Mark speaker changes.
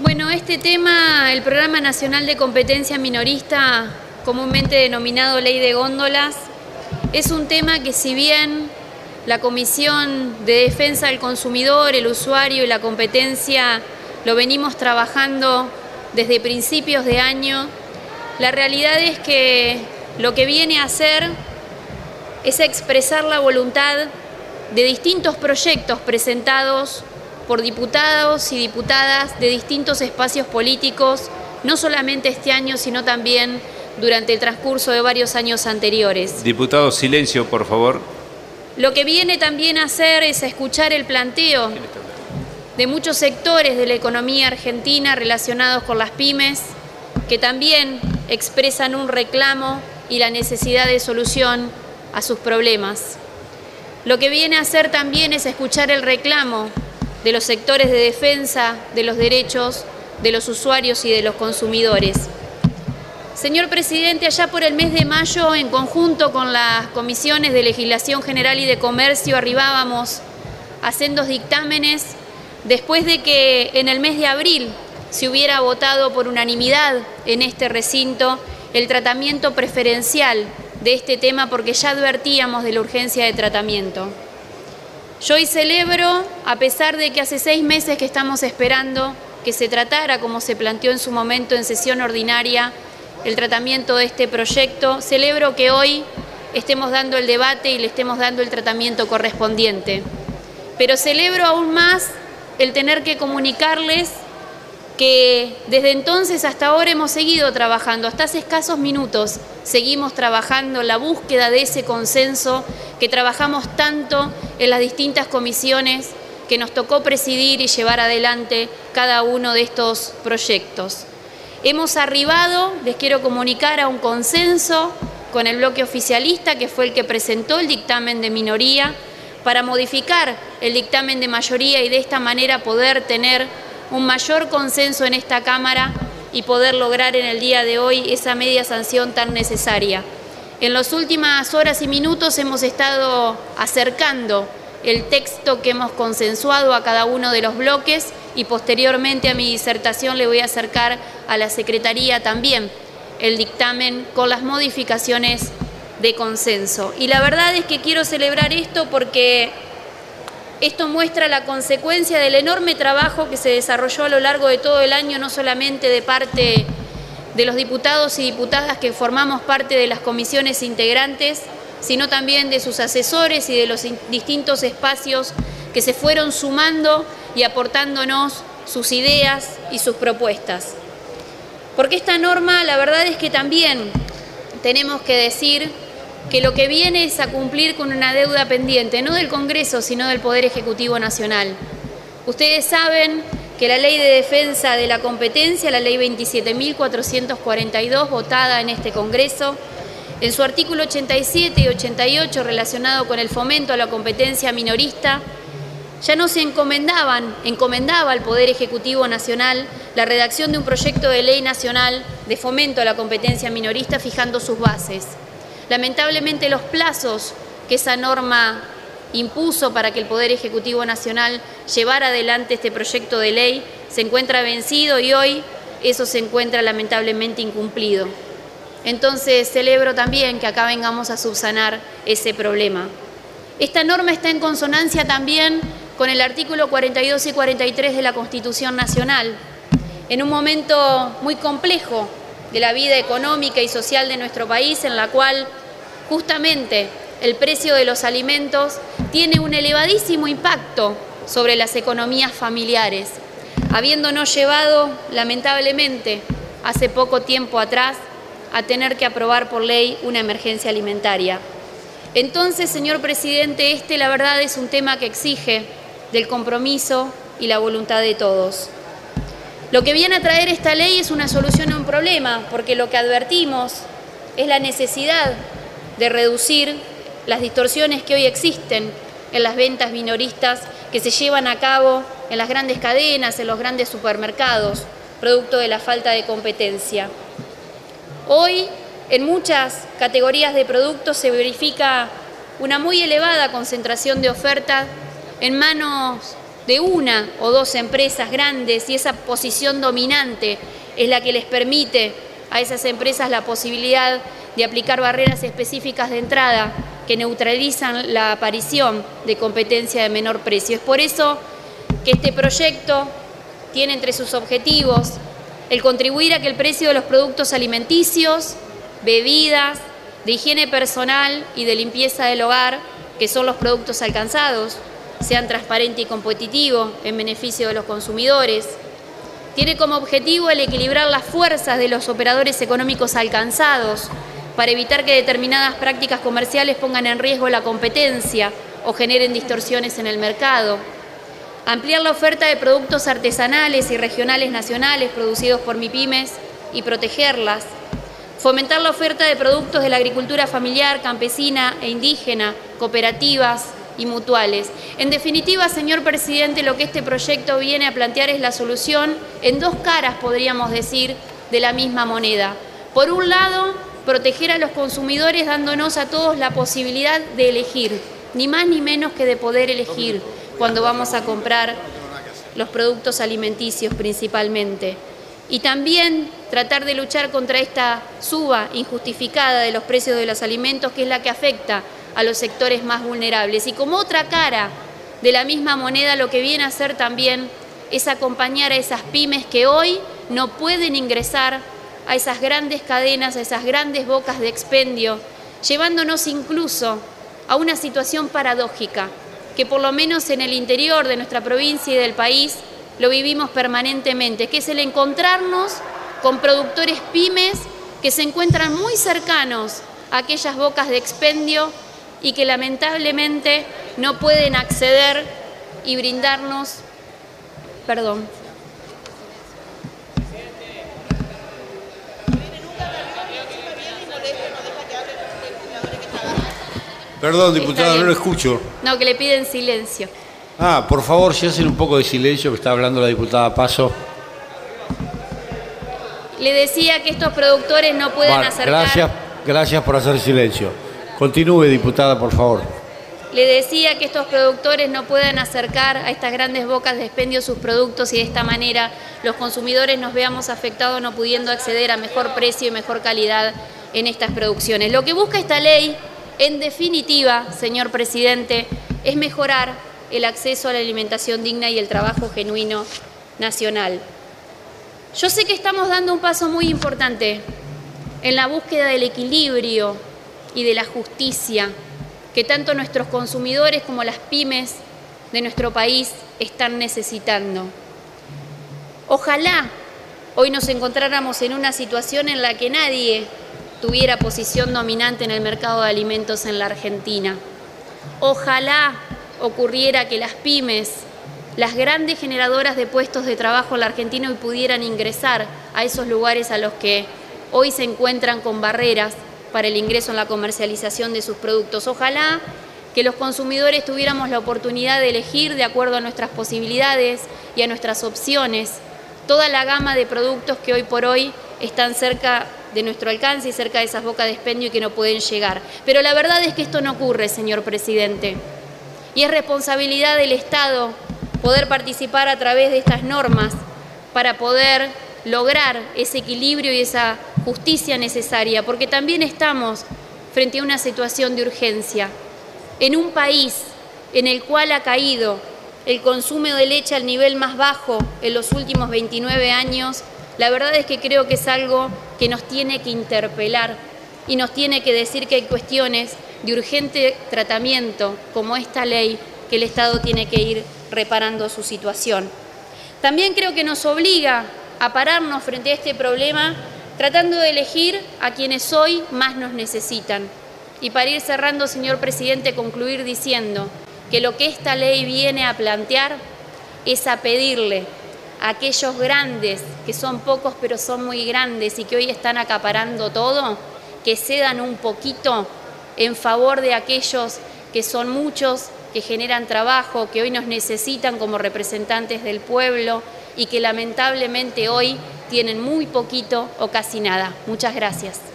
Speaker 1: Bueno, este tema, el Programa Nacional de Competencia Minorista, comúnmente denominado Ley de Góndolas, es un tema que si bien la Comisión de Defensa del Consumidor, el usuario y la competencia lo venimos trabajando desde principios de año, la realidad es que lo que viene a hacer es expresar la voluntad de distintos proyectos presentados por diputados y diputadas de distintos espacios políticos, no solamente este año, sino también durante el transcurso de varios años anteriores.
Speaker 2: Diputado, silencio, por favor.
Speaker 1: Lo que viene también a hacer es escuchar el planteo de muchos sectores de la economía argentina relacionados con las pymes, que también expresan un reclamo y la necesidad de solución a sus problemas. Lo que viene a hacer también es escuchar el reclamo de los sectores de defensa de los derechos de los usuarios y de los consumidores. Señor presidente, allá por el mes de mayo, en conjunto con las comisiones de Legislación General y de Comercio, arribábamos a dictámenes después de que en el mes de abril se hubiera votado por unanimidad en este recinto el tratamiento preferencial de este tema porque ya advertíamos de la urgencia de tratamiento. Yo hoy celebro, a pesar de que hace seis meses que estamos esperando que se tratara como se planteó en su momento en sesión ordinaria el tratamiento de este proyecto, celebro que hoy estemos dando el debate y le estemos dando el tratamiento correspondiente. Pero celebro aún más el tener que comunicarles que desde entonces hasta ahora hemos seguido trabajando, hasta hace escasos minutos seguimos trabajando la búsqueda de ese consenso que trabajamos tanto en las distintas comisiones que nos tocó presidir y llevar adelante cada uno de estos proyectos. Hemos arribado, les quiero comunicar, a un consenso con el bloque oficialista, que fue el que presentó el dictamen de minoría, para modificar el dictamen de mayoría y de esta manera poder tener un mayor consenso en esta Cámara y poder lograr en el día de hoy esa media sanción tan necesaria. En las últimas horas y minutos hemos estado acercando el texto que hemos consensuado a cada uno de los bloques y posteriormente a mi disertación le voy a acercar a la Secretaría también el dictamen con las modificaciones de consenso. Y la verdad es que quiero celebrar esto porque esto muestra la consecuencia del enorme trabajo que se desarrolló a lo largo de todo el año, no solamente de parte de los diputados y diputadas que formamos parte de las comisiones integrantes, sino también de sus asesores y de los distintos espacios que se fueron sumando y aportándonos sus ideas y sus propuestas. Porque esta norma, la verdad es que también tenemos que decir que lo que viene es a cumplir con una deuda pendiente, no del Congreso, sino del Poder Ejecutivo Nacional. Ustedes saben que la Ley de Defensa de la Competencia, la Ley 27.442, votada en este Congreso, en su artículo 87 y 88 relacionado con el fomento a la competencia minorista, ya no se encomendaban, encomendaba al Poder Ejecutivo Nacional la redacción de un proyecto de ley nacional de fomento a la competencia minorista fijando sus bases. Lamentablemente los plazos que esa norma impuso para que el Poder Ejecutivo Nacional llevara adelante este proyecto de ley se encuentra vencido y hoy eso se encuentra lamentablemente incumplido. Entonces celebro también que acá vengamos a subsanar ese problema. Esta norma está en consonancia también con el artículo 42 y 43 de la Constitución Nacional, en un momento muy complejo de la vida económica y social de nuestro país, en la cual justamente el precio de los alimentos tiene un elevadísimo impacto sobre las economías familiares, habiéndonos llevado, lamentablemente, hace poco tiempo atrás, a tener que aprobar por ley una emergencia alimentaria. Entonces, señor presidente, este la verdad es un tema que exige del compromiso y la voluntad de todos. Lo que viene a traer esta ley es una solución a un problema, porque lo que advertimos es la necesidad de reducir las distorsiones que hoy existen en las ventas minoristas que se llevan a cabo en las grandes cadenas, en los grandes supermercados, producto de la falta de competencia. Hoy, en muchas categorías de productos se verifica una muy elevada concentración de oferta en manos de una o dos empresas grandes y esa posición dominante es la que les permite a esas empresas la posibilidad de aplicar barreras específicas de entrada que neutralizan la aparición de competencia de menor precio. Es por eso que este proyecto tiene entre sus objetivos el contribuir a que el precio de los productos alimenticios, bebidas, de higiene personal y de limpieza del hogar, que son los productos alcanzados, sean transparente y competitivo en beneficio de los consumidores. Tiene como objetivo el equilibrar las fuerzas de los operadores económicos alcanzados para evitar que determinadas prácticas comerciales pongan en riesgo la competencia o generen distorsiones en el mercado. Ampliar la oferta de productos artesanales y regionales nacionales producidos por MIPIMES y protegerlas. Fomentar la oferta de productos de la agricultura familiar, campesina e indígena, cooperativas y mutuales. En definitiva, señor presidente, lo que este proyecto viene a plantear es la solución en dos caras, podríamos decir, de la misma moneda. Por un lado, proteger a los consumidores dándonos a todos la posibilidad de elegir, ni más ni menos que de poder elegir cuando vamos a comprar los productos alimenticios principalmente. Y también tratar de luchar contra esta suba injustificada de los precios de los alimentos, que es la que afecta a los sectores más vulnerables. Y como otra cara de la misma moneda, lo que viene a hacer también es acompañar a esas pymes que hoy no pueden ingresar a esas grandes cadenas, a esas grandes bocas de expendio, llevándonos incluso a una situación paradójica, que por lo menos en el interior de nuestra provincia y del país lo vivimos permanentemente, que es el encontrarnos con productores pymes que se encuentran muy cercanos a aquellas bocas de expendio y que lamentablemente no pueden acceder y brindarnos, perdón,
Speaker 3: Perdón, diputado, no lo escucho.
Speaker 1: No, que le piden silencio.
Speaker 3: Ah, por favor, si hacen un poco de silencio, que está hablando la diputada Paso.
Speaker 1: Le decía que estos productores no pueden acercar...
Speaker 3: Gracias, gracias por hacer silencio. Continúe, diputada, por favor.
Speaker 1: Le decía que estos productores no pueden acercar a estas grandes bocas de expendio sus productos y de esta manera los consumidores nos veamos afectados no pudiendo acceder a mejor precio y mejor calidad en estas producciones. Lo que busca esta ley en definitiva, señor presidente, es mejorar el acceso a la alimentación digna y el trabajo genuino nacional. Yo sé que estamos dando un paso muy importante en la búsqueda del equilibrio y de la justicia que tanto nuestros consumidores como las pymes de nuestro país están necesitando. Ojalá hoy nos encontráramos en una situación en la que nadie tuviera posición dominante en el mercado de alimentos en la Argentina. Ojalá ocurriera que las pymes, las grandes generadoras de puestos de trabajo en la Argentina hoy pudieran ingresar a esos lugares a los que hoy se encuentran con barreras para el ingreso en la comercialización de sus productos. Ojalá que los consumidores tuviéramos la oportunidad de elegir de acuerdo a nuestras posibilidades y a nuestras opciones toda la gama de productos que hoy por hoy están cerca de nuestro alcance y cerca de esas bocas de expendio y que no pueden llegar. Pero la verdad es que esto no ocurre, señor presidente. Y es responsabilidad del Estado poder participar a través de estas normas para poder lograr ese equilibrio y esa justicia necesaria, porque también estamos frente a una situación de urgencia. En un país en el cual ha caído el consumo de leche al nivel más bajo en los últimos 29 años, la verdad es que creo que es algo que nos tiene que interpelar y nos tiene que decir que hay cuestiones de urgente tratamiento, como esta ley, que el Estado tiene que ir reparando su situación. También creo que nos obliga a pararnos frente a este problema tratando de elegir a quienes hoy más nos necesitan. Y para ir cerrando, señor presidente, concluir diciendo que lo que esta ley viene a plantear es a pedirle aquellos grandes, que son pocos pero son muy grandes y que hoy están acaparando todo, que cedan un poquito en favor de aquellos que son muchos, que generan trabajo, que hoy nos necesitan como representantes del pueblo y que lamentablemente hoy tienen muy poquito o casi nada. Muchas gracias.